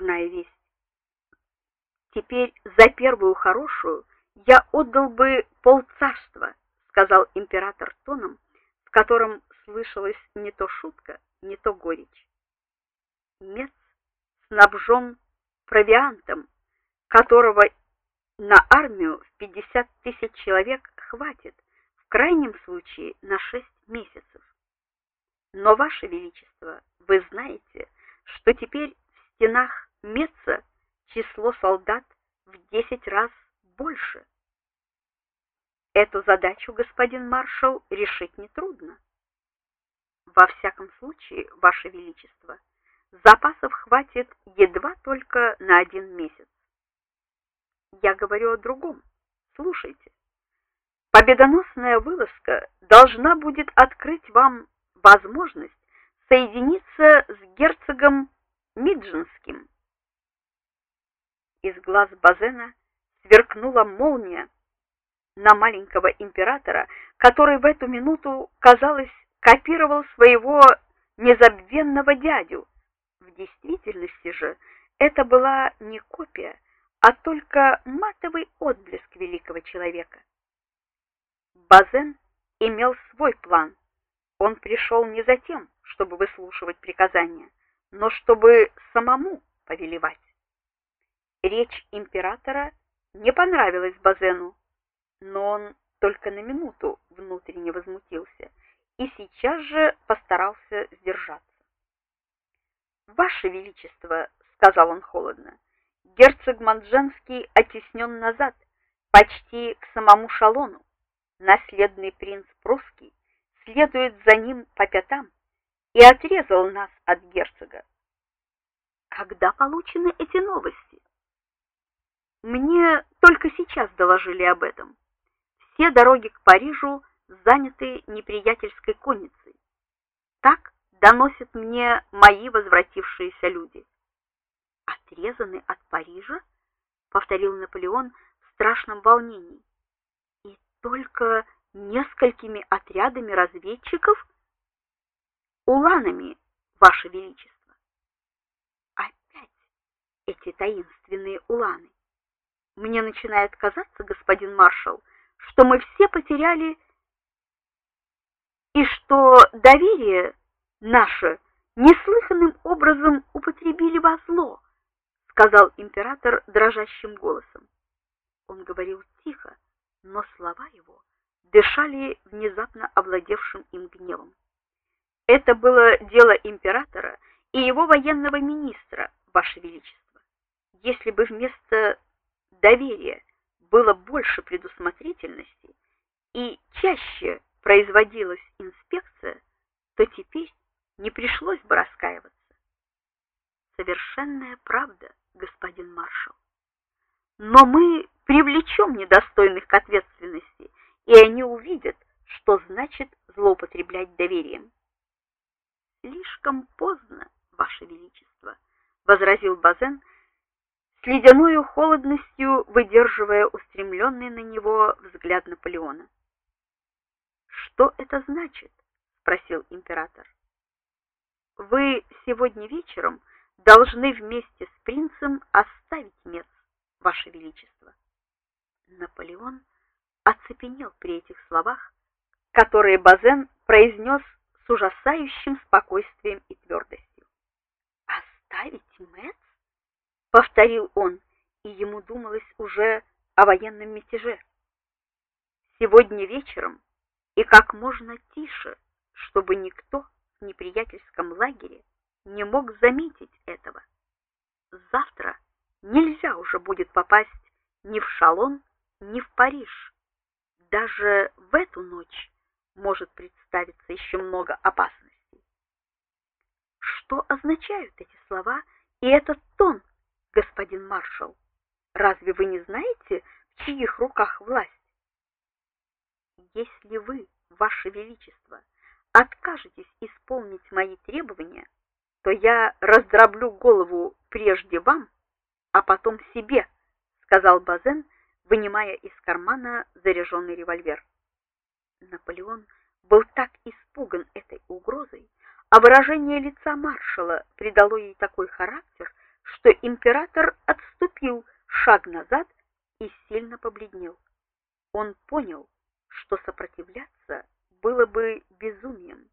дурная весть. Теперь за первую хорошую я отдал бы полцарства, сказал император тоном, в котором слышалась не то шутка, не то горечь. Мец снабжен провиантом, которого на армию в 50 тысяч человек хватит, в крайнем случае на 6 месяцев. Но ваше величество, вы знаете, что теперь в стенах число солдат в 10 раз больше. Эту задачу, господин маршал, решить не трудно. Во всяком случае, ваше величество, запасов хватит едва только на один месяц. Я говорю о другом. Слушайте. Победоносная вылазка должна будет открыть вам возможность соединиться с герцогом Миджинским. Глаз Базена сверкнула молния на маленького императора, который в эту минуту, казалось, копировал своего незабвенного дядю. В действительности же это была не копия, а только матовый отблеск великого человека. Базен имел свой план. Он пришел не за тем, чтобы выслушивать приказания, но чтобы самому повелевать. Речь императора не понравилась Базену, но он только на минуту внутренне возмутился и сейчас же постарался сдержаться. Ваше величество, сказал он холодно. Герцог Манджанский оттеснен назад, почти к самому Шалону. Наследный принц прусский следует за ним по пятам и отрезал нас от герцога. Когда получены эти новости? Мне только сейчас доложили об этом. Все дороги к Парижу заняты неприятельской конницей. Так доносят мне мои возвратившиеся люди. Отрезаны от Парижа, повторил Наполеон в страшном волнении. И только несколькими отрядами разведчиков, уланами, ваше величество. Опять эти таинственные уланы. Мне начинает казаться, господин маршал, что мы все потеряли и что доверие наше неслыханным образом употребили во зло, сказал император дрожащим голосом. Он говорил тихо, но слова его дышали внезапно овладевшим им гневом. Это было дело императора и его военного министра, ваше величество. Если бы вместо доверия было больше предусмотрительности и чаще производилась инспекция, то теперь не пришлось бы раскаиваться. Совершенная правда, господин маршал. Но мы привлечем недостойных к ответственности, и они увидят, что значит злоупотреблять доверием. Слишком поздно, ваше величество, возразил Базен, с ледяной холодностью выдерживая устремленный на него взгляд Наполеона. Что это значит? спросил император. Вы сегодня вечером должны вместе с принцем оставить Мец, ваше величество. Наполеон оцепенел при этих словах, которые Базен произнес с ужасающим спокойствием и твердостью. Оставить Мец? Повторил он, и ему думалось уже о военном мятеже. Сегодня вечером и как можно тише, чтобы никто в неприятельском лагере не мог заметить этого. Завтра нельзя уже будет попасть ни в Шалон, ни в Париж. Даже в эту ночь может представиться еще много опасностей. Что означают эти слова и этот тон, господин маршал? Разве вы не знаете, в чьих руках власть? Если вы, ваше величество, откажетесь исполнить мои требования, то я раздроблю голову прежде вам, а потом себе, сказал Базен, вынимая из кармана заряженный револьвер. Наполеон был так испуган этой угрозой, а выражение лица маршала придало ей такой характер, что император отступил шаг назад и сильно побледнел. Он понял, что сопротивляться было бы безумием.